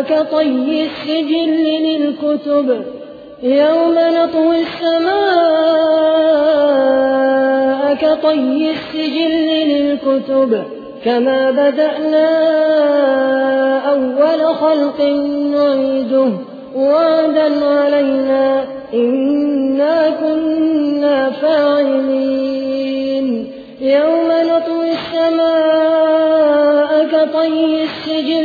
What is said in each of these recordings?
كطي السجل للكتب يوم نطوي السماء كطي السجل للكتب كما بدأنا أول خلق نعيده وعدا علينا إنا كنا فاعلين. يوم نطوي السماء كطي السجل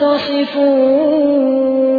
تصفون